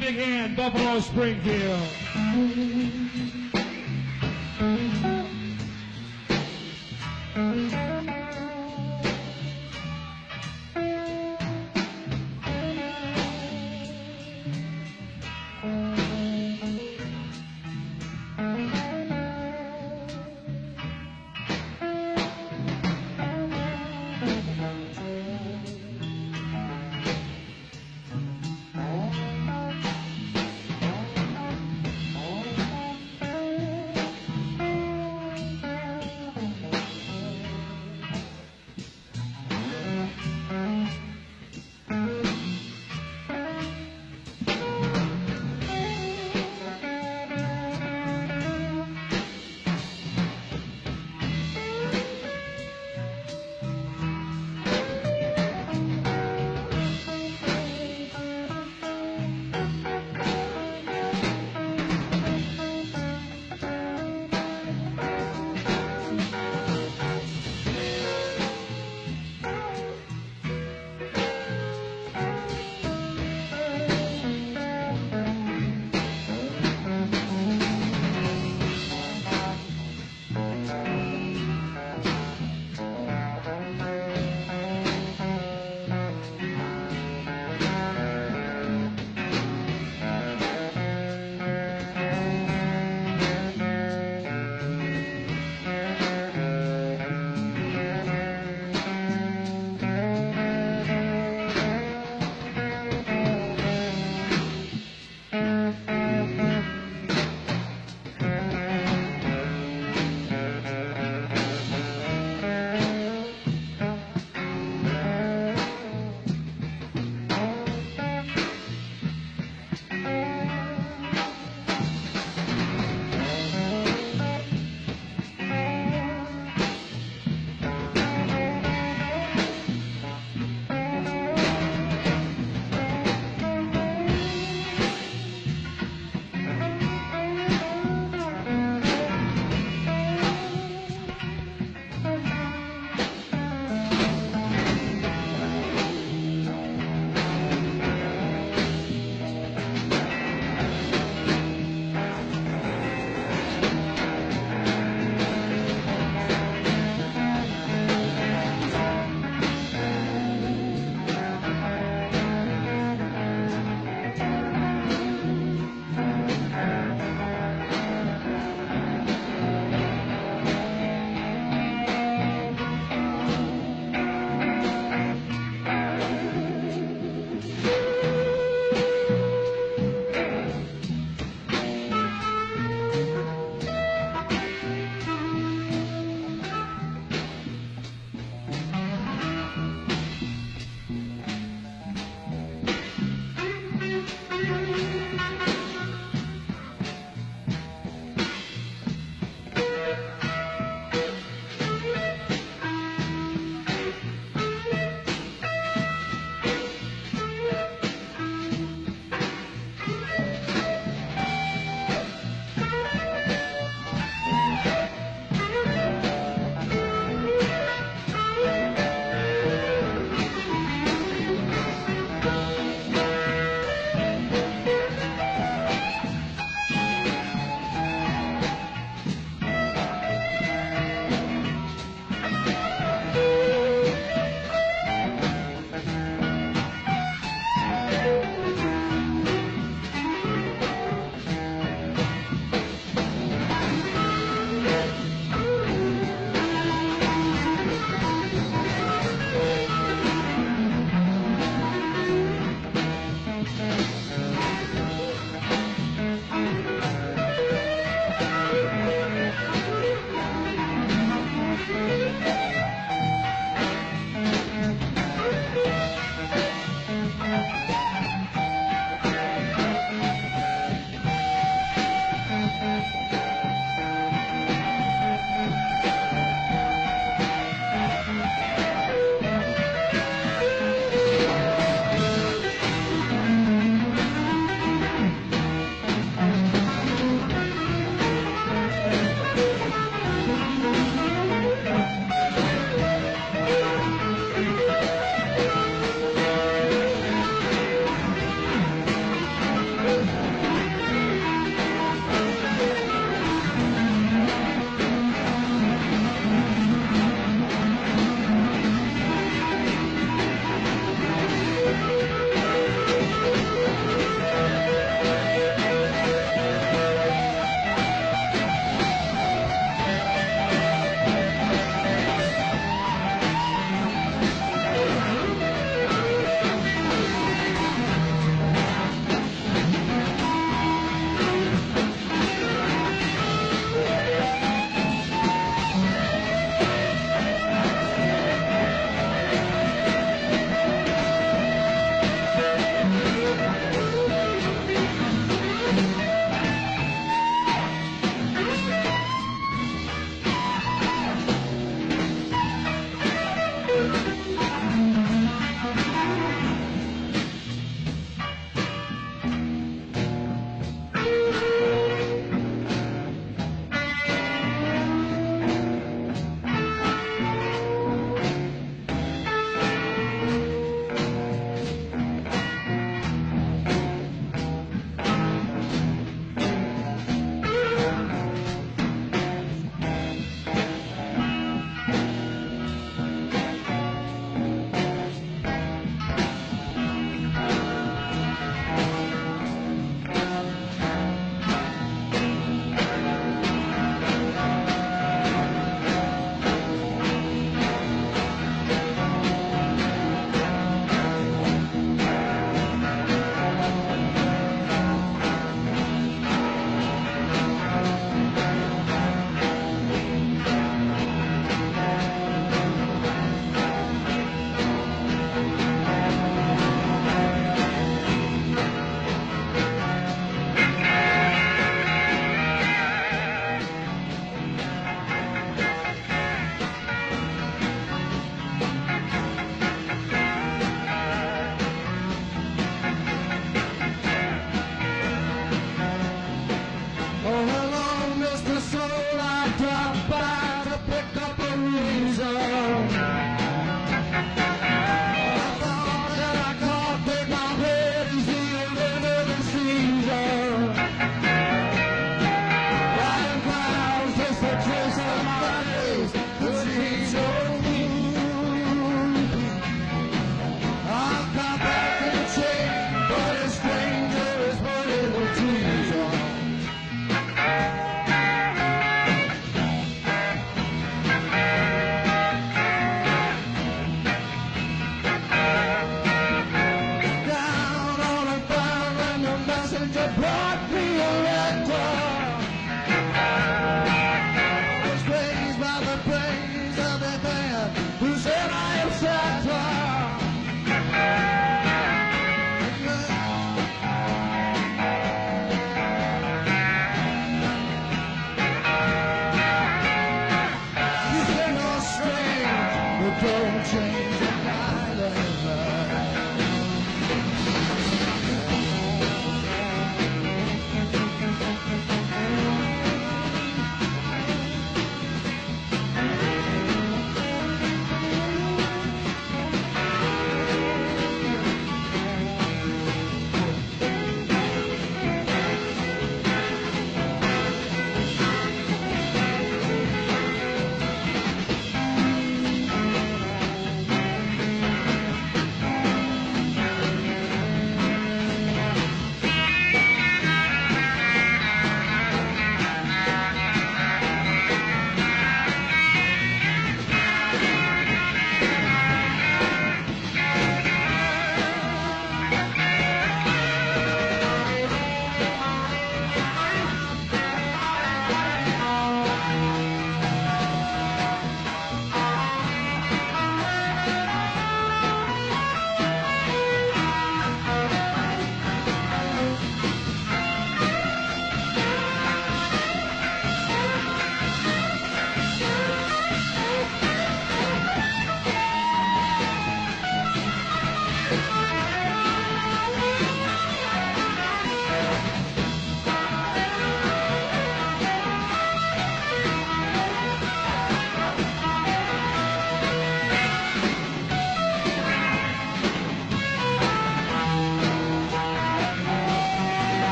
Big hand, Buffalo Springfield?